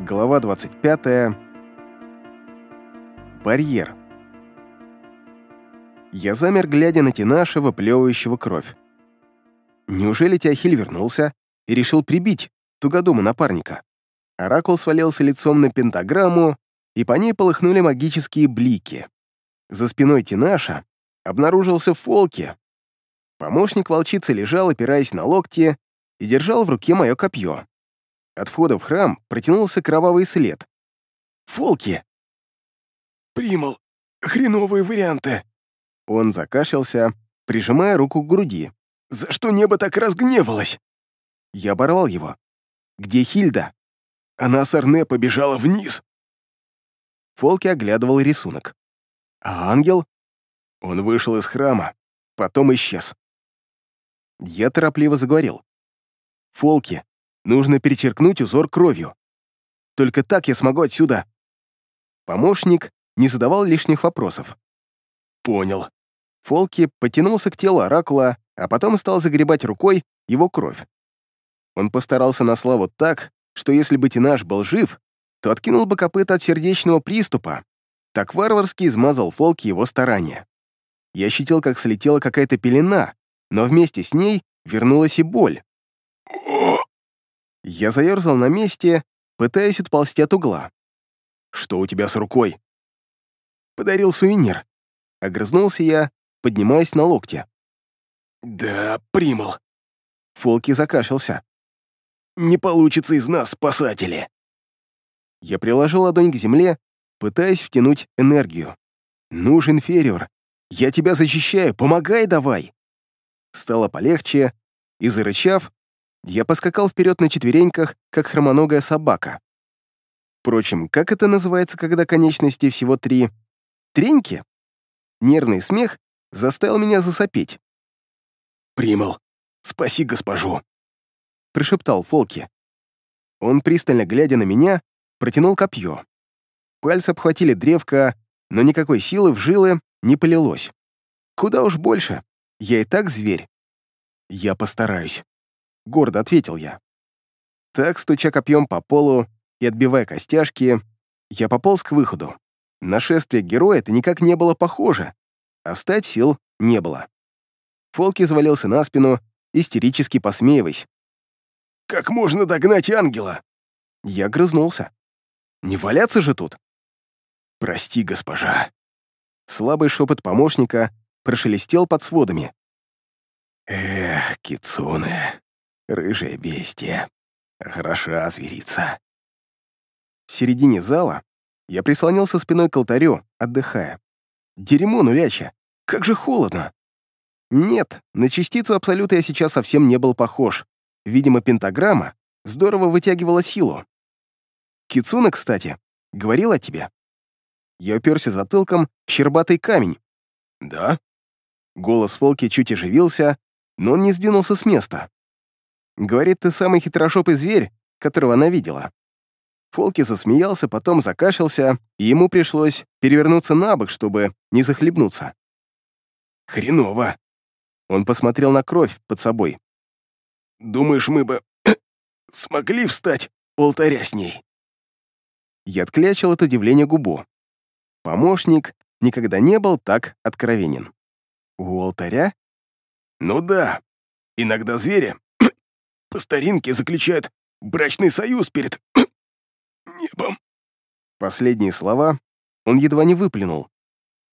Глава 25. Барьер. Я замер, глядя на Тинаша, выплевывающего кровь. Неужели Теохиль вернулся и решил прибить тугодума напарника? Оракул свалился лицом на пентаграмму, и по ней полыхнули магические блики. За спиной Тинаша обнаружился Фолки. Помощник волчицы лежал, опираясь на локти, и держал в руке мое копье. От входа в храм протянулся кровавый след. «Фолки!» «Примал. Хреновые варианты!» Он закашлялся, прижимая руку к груди. «За что небо так разгневалось?» Я оборвал его. «Где Хильда?» «Она с Арне побежала вниз!» Фолки оглядывал рисунок. «А ангел?» Он вышел из храма, потом исчез. Я торопливо заговорил. «Фолки, нужно перечеркнуть узор кровью. Только так я смогу отсюда». Помощник не задавал лишних вопросов. «Понял». Фолки потянулся к телу Оракула, а потом стал загребать рукой его кровь. Он постарался на славу так, что если бы Тинаш был жив, то откинул бы копыта от сердечного приступа. Так варварски измазал Фолки его старания. Я ощутил, как слетела какая-то пелена, но вместе с ней вернулась и боль. Я заерзал на месте, пытаясь отползти от угла. «Что у тебя с рукой?» «Подарил сувенир». Огрызнулся я, поднимаясь на локте. «Да, примал». Фолки закашлялся. «Не получится из нас, спасатели». Я приложил ладонь к земле, пытаясь втянуть энергию. «Ну же, инфериор, я тебя защищаю, помогай давай!» Стало полегче, и, зарычав, я поскакал вперед на четвереньках, как хромоногая собака. Впрочем, как это называется, когда конечности всего три? Треньки? Нервный смех заставил меня засопеть. «Примал, спаси госпожу», — прошептал Фолки. Он, пристально глядя на меня, протянул копье. Пальцы обхватили древко, но никакой силы в жилы не полилось. Куда уж больше, я и так зверь. Я постараюсь, — гордо ответил я. Так, стуча копьем по полу и отбивая костяшки, я пополз к выходу. Нашествие героя-то никак не было похоже, а встать сил не было. Фолки завалился на спину, истерически посмеиваясь. «Как можно догнать ангела?» Я грызнулся. «Не валяться же тут!» «Прости, госпожа!» Слабый шепот помощника прошелестел под сводами. «Эх, кицуны, рыжая бестия, хороша зверица!» В середине зала я прислонился спиной к алтарю, отдыхая. Дерьмо нуляча, как же холодно! Нет, на частицу Абсолюта я сейчас совсем не был похож. Видимо, пентаграмма здорово вытягивала силу. Кицуна, кстати, говорил о тебе. Я уперся затылком в щербатый камень. «Да?» Голос Фолки чуть оживился, но он не сдвинулся с места. «Говорит, ты самый хитрошопый зверь, которого она видела». Фолки засмеялся, потом закашлялся, и ему пришлось перевернуться на бок, чтобы не захлебнуться. «Хреново!» Он посмотрел на кровь под собой. «Думаешь, мы бы смогли встать у алтаря с ней?» Я отклячил от удивления губу. Помощник никогда не был так откровенен. У алтаря? Ну да. Иногда звери по старинке заключают брачный союз перед небом. Последние слова он едва не выплюнул.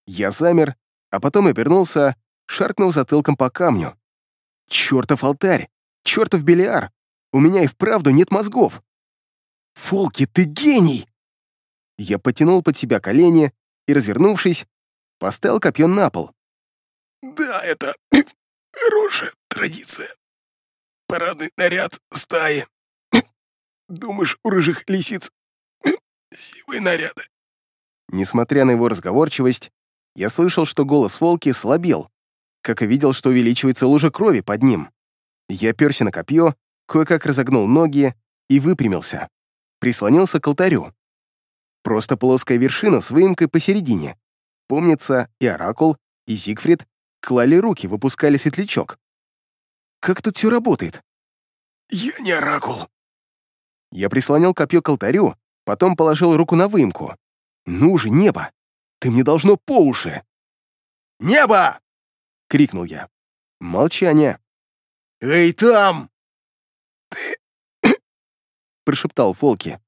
Я замер, а потом обернулся, шаркнув затылком по камню. Чёртов алтарь! Чёртов бильяр! У меня и вправду нет мозгов! Фолки, ты гений! Я потянул под себя колени и, развернувшись, поставил копье на пол. «Да, это хорошая традиция. Парадный наряд стаи. Думаешь, у рыжих лисиц сивые наряды?» Несмотря на его разговорчивость, я слышал, что голос волки слабел, как и видел, что увеличивается лужа крови под ним. Я перся на копье, кое-как разогнул ноги и выпрямился. Прислонился к алтарю. Просто плоская вершина с выемкой посередине. Помнится, и Оракул, и Зигфрид клали руки, выпускали светлячок. Как тут все работает? «Я не Оракул». Я прислонил копье к алтарю, потом положил руку на выемку. «Ну же, небо! Ты мне должно по уши!» «Небо!» — крикнул я. Молчание. «Эй, там!» «Ты...» — прошептал Фолки.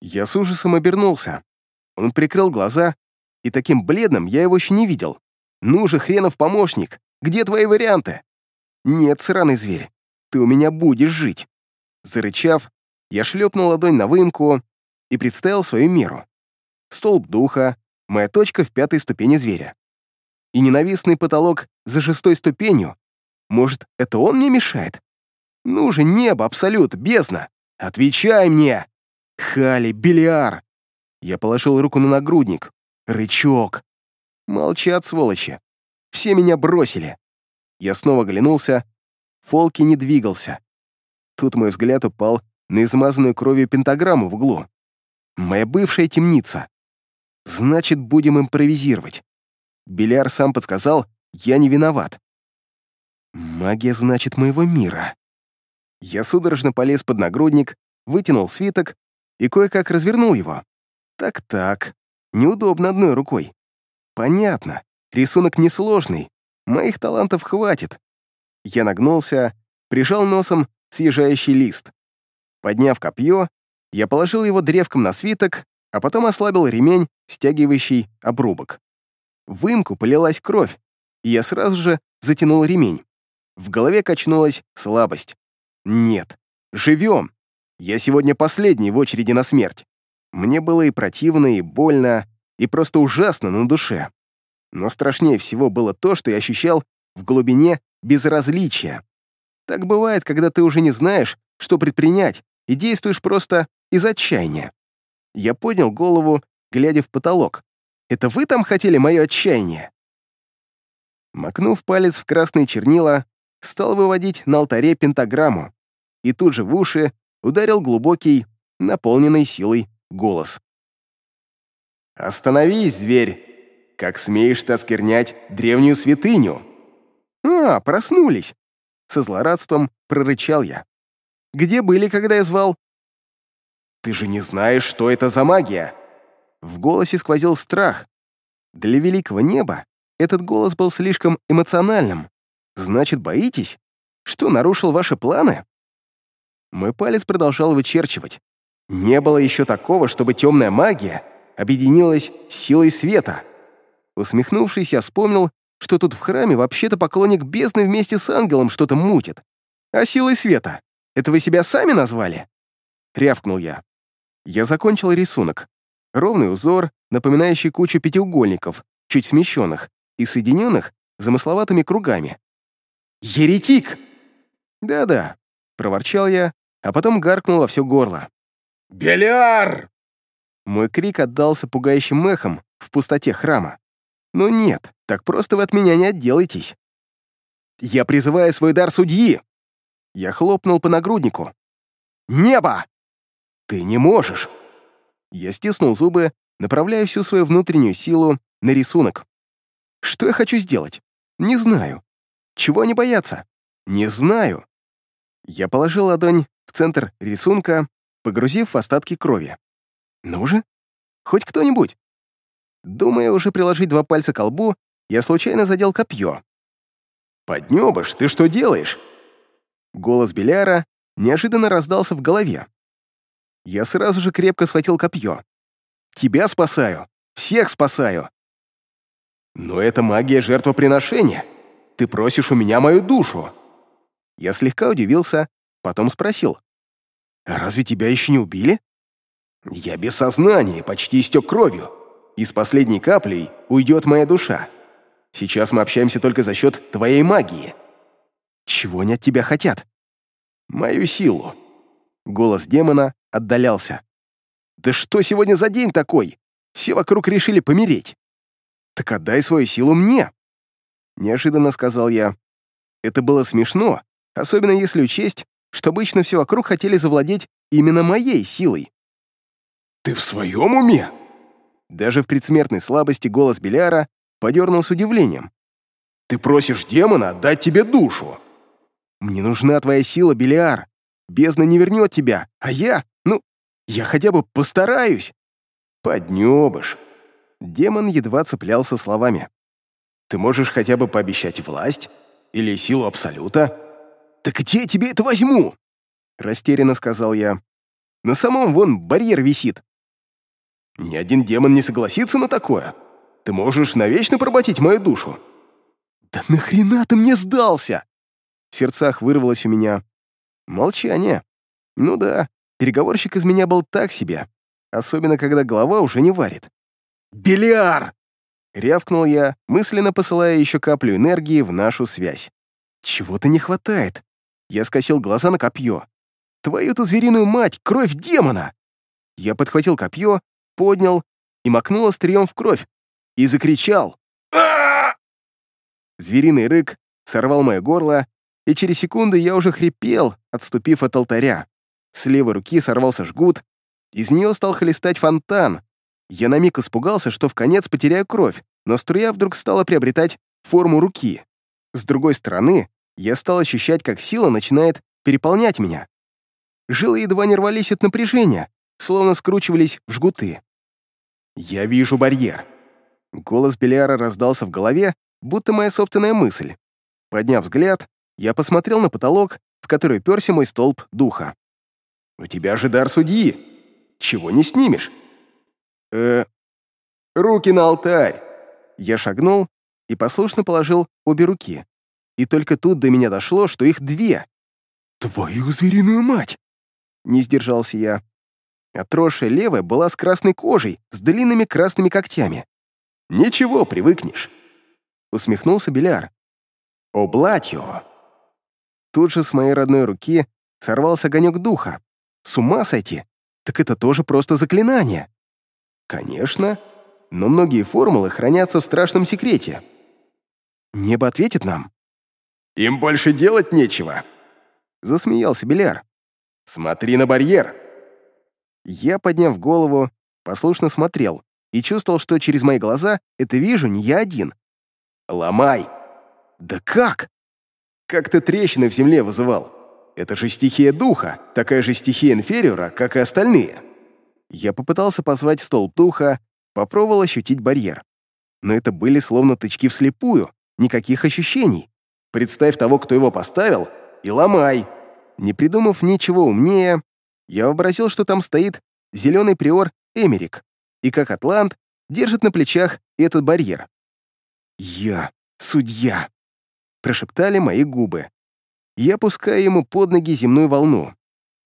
Я с ужасом обернулся. Он прикрыл глаза, и таким бледным я его еще не видел. «Ну же, хренов помощник, где твои варианты?» «Нет, сраный зверь, ты у меня будешь жить». Зарычав, я шлепнул ладонь на выемку и представил свою меру. Столб духа, моя точка в пятой ступени зверя. И ненавистный потолок за шестой ступенью. Может, это он мне мешает? Ну же, небо, абсолют, бездна. Отвечай мне! Хали, бильяр! Я положил руку на нагрудник. Рычок. Молчат, сволочи. Все меня бросили. Я снова оглянулся. Фолки не двигался. Тут мой взгляд упал на измазанную кровью пентаграмму в углу. Моя бывшая темница. Значит, будем импровизировать. Беляр сам подсказал, я не виноват. Магия, значит, моего мира. Я судорожно полез под нагрудник, вытянул свиток и кое-как развернул его. Так-так, неудобно одной рукой. Понятно, рисунок несложный, моих талантов хватит. Я нагнулся, прижал носом съезжающий лист. Подняв копье, я положил его древком на свиток, а потом ослабил ремень, стягивающий обрубок. В выемку полилась кровь, и я сразу же затянул ремень. В голове качнулась слабость. Нет, живем. Я сегодня последний в очереди на смерть. Мне было и противно, и больно, и просто ужасно на душе. Но страшнее всего было то, что я ощущал в глубине безразличия. Так бывает, когда ты уже не знаешь, что предпринять, и действуешь просто из отчаяния. Я поднял голову, глядя в потолок. «Это вы там хотели мое отчаяние?» Макнув палец в красные чернила, стал выводить на алтаре пентаграмму, и тут же в уши ударил глубокий, наполненный силой голос. «Остановись, зверь! Как смеешь ты осквернять древнюю святыню?» «А, проснулись!» Со злорадством прорычал я. «Где были, когда я звал?» «Ты же не знаешь, что это за магия!» В голосе сквозил страх. Для великого неба этот голос был слишком эмоциональным. «Значит, боитесь? Что, нарушил ваши планы?» Мой палец продолжал вычерчивать. Не было еще такого, чтобы темная магия объединилась с силой света. Усмехнувшись, я вспомнил, что тут в храме вообще-то поклонник бездны вместе с ангелом что-то мутит. А силой света? Это вы себя сами назвали?» Рявкнул я. Я закончил рисунок. Ровный узор, напоминающий кучу пятиугольников, чуть смещенных и соединенных замысловатыми кругами. «Еретик!» «Да-да», — проворчал я, а потом гаркнул во все горло. «Беляр!» Мой крик отдался пугающим эхом в пустоте храма. Но нет, так просто вы от меня не отделаетесь. Я призываю свой дар судьи. Я хлопнул по нагруднику. Небо! Ты не можешь. Я стиснул зубы, направляя всю свою внутреннюю силу на рисунок. Что я хочу сделать? Не знаю. Чего они боятся? Не знаю. Я положил ладонь в центр рисунка, погрузив остатки крови. Ну же, хоть кто-нибудь. Думая уже приложить два пальца к лбу, я случайно задел копье. «Поднёбыш, ты что делаешь?» Голос Беляра неожиданно раздался в голове. Я сразу же крепко схватил копье. «Тебя спасаю! Всех спасаю!» «Но это магия жертвоприношения! Ты просишь у меня мою душу!» Я слегка удивился, потом спросил. «Разве тебя еще не убили?» «Я без сознания, почти истек кровью и с последней каплей уйдет моя душа. Сейчас мы общаемся только за счет твоей магии. Чего они от тебя хотят? Мою силу. Голос демона отдалялся. Да что сегодня за день такой? Все вокруг решили помереть. Так отдай свою силу мне. Неожиданно сказал я. Это было смешно, особенно если учесть, что обычно все вокруг хотели завладеть именно моей силой. «Ты в своем уме?» Даже в предсмертной слабости голос Беляра подернул с удивлением. «Ты просишь демона отдать тебе душу!» «Мне нужна твоя сила, Белиар. Бездна не вернет тебя, а я, ну, Я хотя бы постараюсь!» «Поднебыш!» Демон едва цеплялся словами. «Ты можешь хотя бы пообещать власть? Или силу Абсолюта?» «Так где я тебе это возьму?» Растерянно сказал я. «На самом вон барьер висит». «Ни один демон не согласится на такое. Ты можешь навечно проботить мою душу». «Да нахрена ты мне сдался?» В сердцах вырвалось у меня. Молчание. Ну да, переговорщик из меня был так себе, особенно когда голова уже не варит. «Белиар!» — рявкнул я, мысленно посылая еще каплю энергии в нашу связь. «Чего-то не хватает». Я скосил глаза на копье. «Твою-то звериную мать, кровь демона!» Я подхватил копье, поднял и макнул острием в кровь и закричал. Звериный рык сорвал мое горло, и через секунду я уже хрипел, отступив от алтаря. С левой руки сорвался жгут, из нее стал хлестать фонтан. Я на миг испугался, что в конец потеряю кровь, но струя вдруг стала приобретать форму руки. С другой стороны, я стал ощущать, как сила начинает переполнять меня. Жилы едва не рвались от напряжения, словно скручивались в жгуты. «Я вижу барьер». Голос Белиара раздался в голове, будто моя собственная мысль. Подняв взгляд, я посмотрел на потолок, в который перся мой столб духа. «У тебя же дар судьи! Чего не снимешь?» «Э... Руки на алтарь!» Я шагнул и послушно положил обе руки. И только тут до меня дошло, что их две. «Твою звериную мать!» Не сдержался я. Отросшая левая была с красной кожей, с длинными красными когтями. «Ничего, привыкнешь», — усмехнулся Беляр. «Облатьо!» Тут же с моей родной руки сорвался огонек духа. С ума сойти! Так это тоже просто заклинание. Конечно, но многие формулы хранятся в страшном секрете. Небо ответит нам. «Им больше делать нечего», — засмеялся Беляр. «Смотри на барьер». Я, подняв голову, послушно смотрел и чувствовал, что через мои глаза это вижу не я один. «Ломай!» «Да как?» Как ты трещины в земле вызывал? Это же стихия духа, такая же стихия инфериора, как и остальные. Я попытался позвать столб духа, попробовал ощутить барьер. Но это были словно тычки вслепую, никаких ощущений. Представь того, кто его поставил, и ломай. Не придумав ничего умнее, я вообразил, что там стоит зеленый приор Эмерик, и как атлант держит на плечах этот барьер. Я судья прошептали мои губы. Я пускаю ему под ноги земную волну.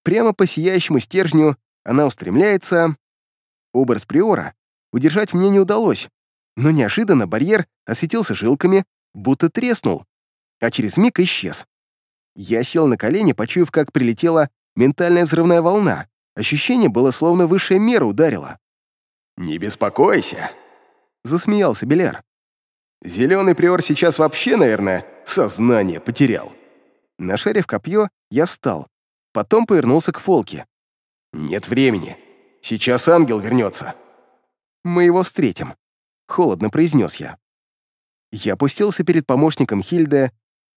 Прямо по сияющему стержню она устремляется. Образ приора удержать мне не удалось, но неожиданно барьер осветился жилками, будто треснул, а через миг исчез. Я сел на колени, почуяв, как прилетела ментальная взрывная волна. Ощущение было, словно высшая мера ударила. «Не беспокойся», — засмеялся Беляр. «Зеленый приор сейчас вообще, наверное, Сознание потерял. Нашарив копье, я встал. Потом повернулся к Фолке. «Нет времени. Сейчас ангел вернется». «Мы его встретим», — холодно произнес я. Я опустился перед помощником Хильды,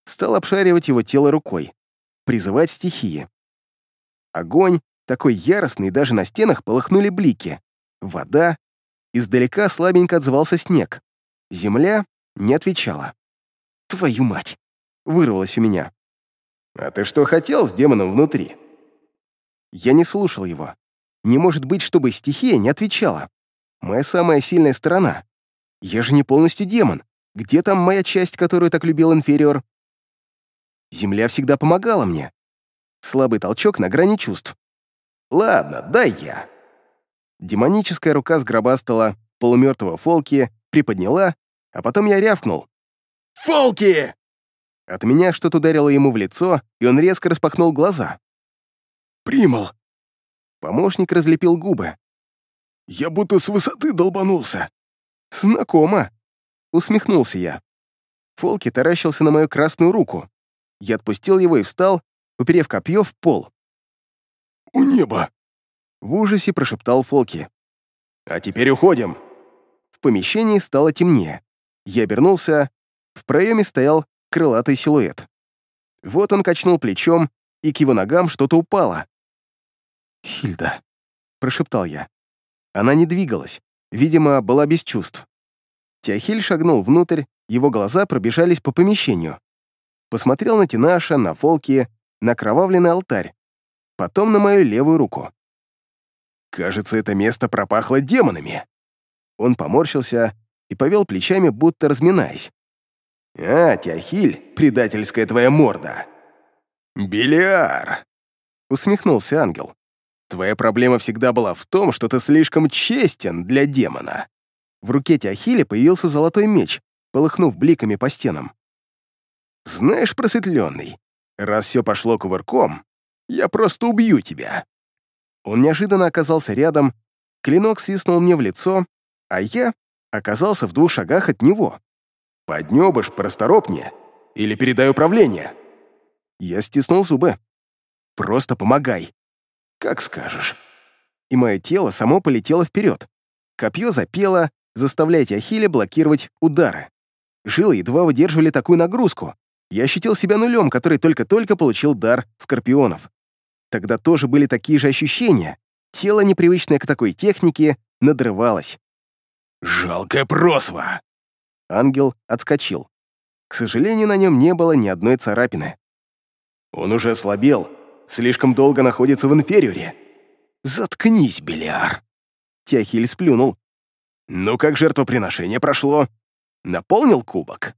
стал обшаривать его тело рукой, призывать стихии. Огонь, такой яростный, даже на стенах полыхнули блики. Вода, издалека слабенько отзывался снег. Земля не отвечала. Твою мать!» Вырвалось у меня. «А ты что хотел с демоном внутри?» Я не слушал его. Не может быть, чтобы стихия не отвечала. Моя самая сильная сторона. Я же не полностью демон. Где там моя часть, которую так любил Инфериор? Земля всегда помогала мне. Слабый толчок на грани чувств. «Ладно, дай я». Демоническая рука сгробастала полумертвого Фолки, приподняла, а потом я рявкнул. Фолки!» От меня что-то ударило ему в лицо, и он резко распахнул глаза. «Примал!» Помощник разлепил губы. «Я будто с высоты долбанулся!» «Знакомо!» Усмехнулся я. Фолки таращился на мою красную руку. Я отпустил его и встал, уперев копье в пол. «У неба!» В ужасе прошептал Фолки. «А теперь уходим!» В помещении стало темнее. Я обернулся, в проеме стоял крылатый силуэт. Вот он качнул плечом, и к его ногам что-то упало. «Хильда», — прошептал я. Она не двигалась, видимо, была без чувств. Теохиль шагнул внутрь, его глаза пробежались по помещению. Посмотрел на Тинаша, на Фолки, на кровавленный алтарь, потом на мою левую руку. «Кажется, это место пропахло демонами». Он поморщился и повел плечами, будто разминаясь. «А, Теохиль, предательская твоя морда!» «Белиар!» — усмехнулся ангел. «Твоя проблема всегда была в том, что ты слишком честен для демона». В руке Теохиля появился золотой меч, полыхнув бликами по стенам. «Знаешь, просветленный, раз все пошло кувырком, я просто убью тебя». Он неожиданно оказался рядом, клинок свистнул мне в лицо, а я оказался в двух шагах от него. «Поднебыш, просторопнее, или передай управление». Я стиснул зубы. «Просто помогай». «Как скажешь». И мое тело само полетело вперед. Копье запело, заставляя Ахилля блокировать удары. Жилы едва выдерживали такую нагрузку. Я ощутил себя нулем, который только-только получил дар скорпионов. Тогда тоже были такие же ощущения. Тело, непривычное к такой технике, надрывалось. «Жалкая просва!» Ангел отскочил. К сожалению, на нем не было ни одной царапины. «Он уже ослабел, слишком долго находится в инфериоре». «Заткнись, Белиар!» Теохиль сплюнул. «Ну как жертвоприношение прошло? Наполнил кубок?»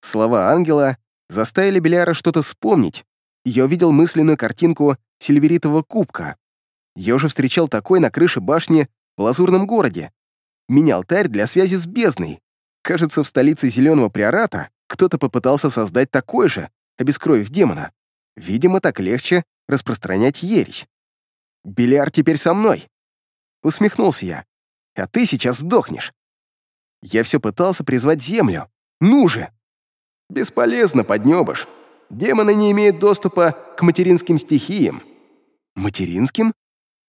Слова ангела заставили Беляра что-то вспомнить. Я увидел мысленную картинку сильверитового кубка. Я уже встречал такой на крыше башни в лазурном городе. Мини-алтарь для связи с бездной. Кажется, в столице Зеленого Приората кто-то попытался создать такой же, обескровив демона. Видимо, так легче распространять ересь. «Беляр теперь со мной!» Усмехнулся я. «А ты сейчас сдохнешь!» Я все пытался призвать землю. Ну же! Бесполезно, поднебыш. Демоны не имеют доступа к материнским стихиям. Материнским?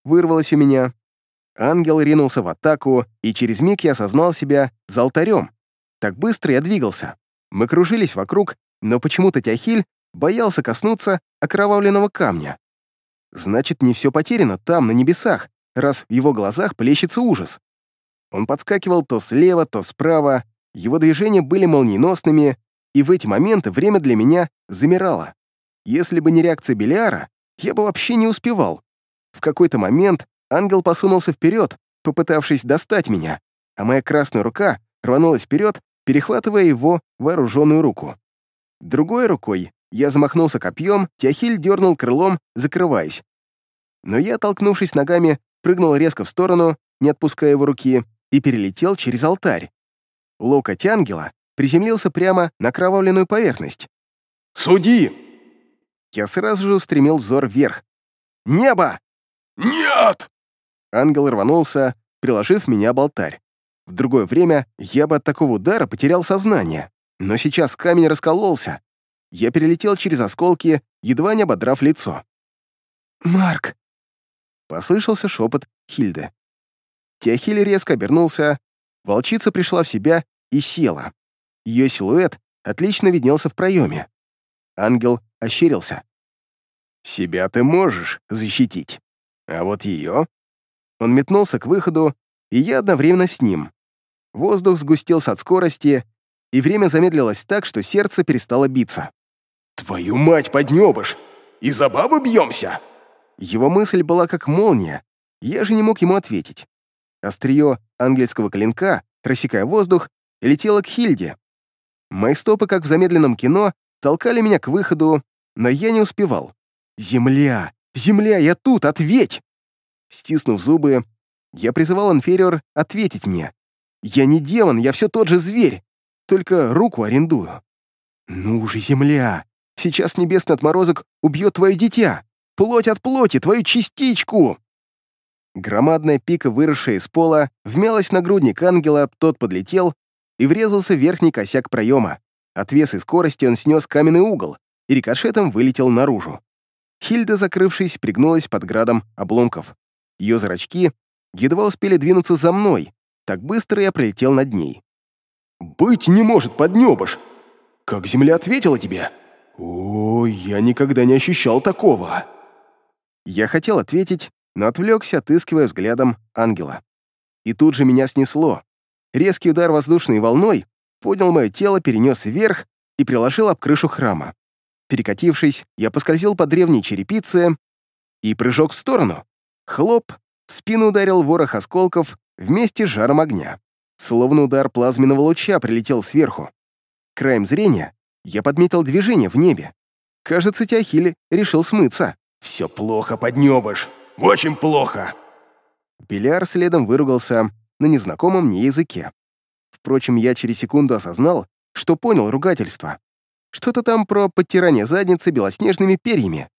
Вырвалось у меня. Ангел ринулся в атаку, и через миг я осознал себя за алтарем. Так быстро я двигался. Мы кружились вокруг, но почему-то Тяхиль боялся коснуться окровавленного камня. Значит, не все потеряно там, на небесах, раз в его глазах плещется ужас. Он подскакивал то слева, то справа, его движения были молниеносными, и в эти моменты время для меня замирало. Если бы не реакция Белиара, я бы вообще не успевал. В какой-то момент ангел посунулся вперед, попытавшись достать меня, а моя красная рука рванулась вперед, перехватывая его вооруженную руку. Другой рукой я замахнулся копьем, Теохиль дернул крылом, закрываясь. Но я, толкнувшись ногами, прыгнул резко в сторону, не отпуская его руки, и перелетел через алтарь. Локоть ангела приземлился прямо на кровавленную поверхность. «Суди!» Я сразу же устремил взор вверх. «Небо!» «Нет!» Ангел рванулся, приложив меня об алтарь. В другое время я бы от такого удара потерял сознание, но сейчас камень раскололся. Я перелетел через осколки, едва не ободрав лицо. «Марк!» — послышался шепот Хильды. Теохиль резко обернулся, волчица пришла в себя и села. Ее силуэт отлично виднелся в проеме. Ангел ощерился. «Себя ты можешь защитить, а вот ее...» Он метнулся к выходу, и я одновременно с ним. Воздух сгустился от скорости, и время замедлилось так, что сердце перестало биться. «Твою мать, поднебыш! И за бабу бьемся!» Его мысль была как молния, я же не мог ему ответить. Острие ангельского клинка, рассекая воздух, летело к Хильде, Мои стопы, как в замедленном кино, толкали меня к выходу, но я не успевал. «Земля! Земля! Я тут! Ответь!» Стиснув зубы, я призывал инфериор ответить мне. «Я не демон, я все тот же зверь, только руку арендую». «Ну же, земля! Сейчас небесный отморозок убьет твое дитя! Плоть от плоти, твою частичку!» Громадная пика, выросшая из пола, вмялась на грудник ангела, тот подлетел и врезался в верхний косяк проема. От веса и скорости он снес каменный угол и рикошетом вылетел наружу. Хильда, закрывшись, пригнулась под градом обломков. Ее зрачки едва успели двинуться за мной, так быстро я пролетел над ней. «Быть не может, поднебыш! Как земля ответила тебе? О, я никогда не ощущал такого!» Я хотел ответить, но отвлекся, отыскивая взглядом ангела. И тут же меня снесло. Резкий удар воздушной волной поднял мое тело, перенес вверх и приложил об крышу храма. Перекатившись, я поскользил по древней черепице и прыжок в сторону. Хлоп, в спину ударил ворох осколков вместе с жаром огня. Словно удар плазменного луча прилетел сверху. Краем зрения я подметил движение в небе. Кажется, Теохили решил смыться. «Все плохо, поднебыш! Очень плохо!» Беляр следом выругался на незнакомом мне языке. Впрочем, я через секунду осознал, что понял ругательство. Что-то там про подтирание задницы белоснежными перьями.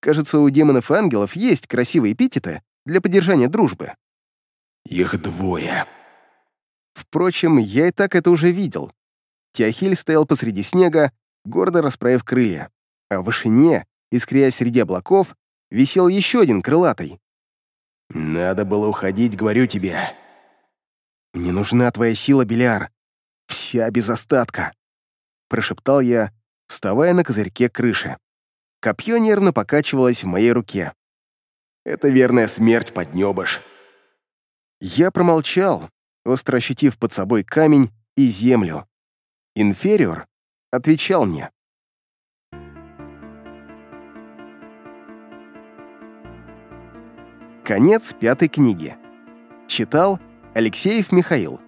Кажется, у демонов и ангелов есть красивые эпитеты для поддержания дружбы. «Их двое». Впрочем, я и так это уже видел. Теохиль стоял посреди снега, гордо расправив крылья, а в вышине, искрясь среди облаков, висел еще один крылатый. «Надо было уходить, говорю тебе». «Мне нужна твоя сила, Беляр. Вся без остатка», — прошептал я, вставая на козырьке крыши. Копье нервно покачивалось в моей руке. «Это верная смерть, поднебыш». Я промолчал, остро ощутив под собой камень и землю. Инфериор отвечал мне. Конец пятой книги. Читал Алексеев Михаил.